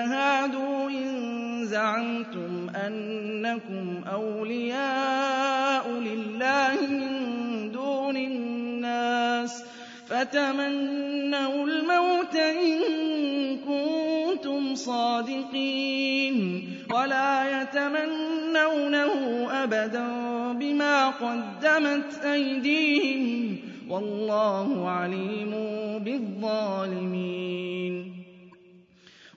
هادوا إن زعمتم أنكم أولياء لله من دون الناس فتمنوا الموت إن كنتم صادقين ولا يتمنونه أبدا بما قدمت أيديهم والله عليم بالظالمين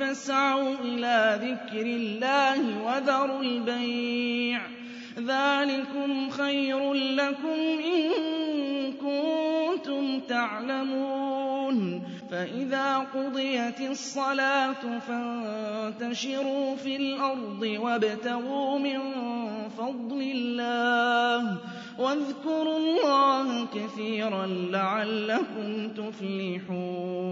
فاسعوا إلى ذكر الله وذروا البيع. ذلكم خير لكم إن كنتم تعلمون. فإذا قضيت الصلاة فانتشروا في الأرض وابتغوا من فضل الله واذكروا الله كثيرا لعلكم تفلحون.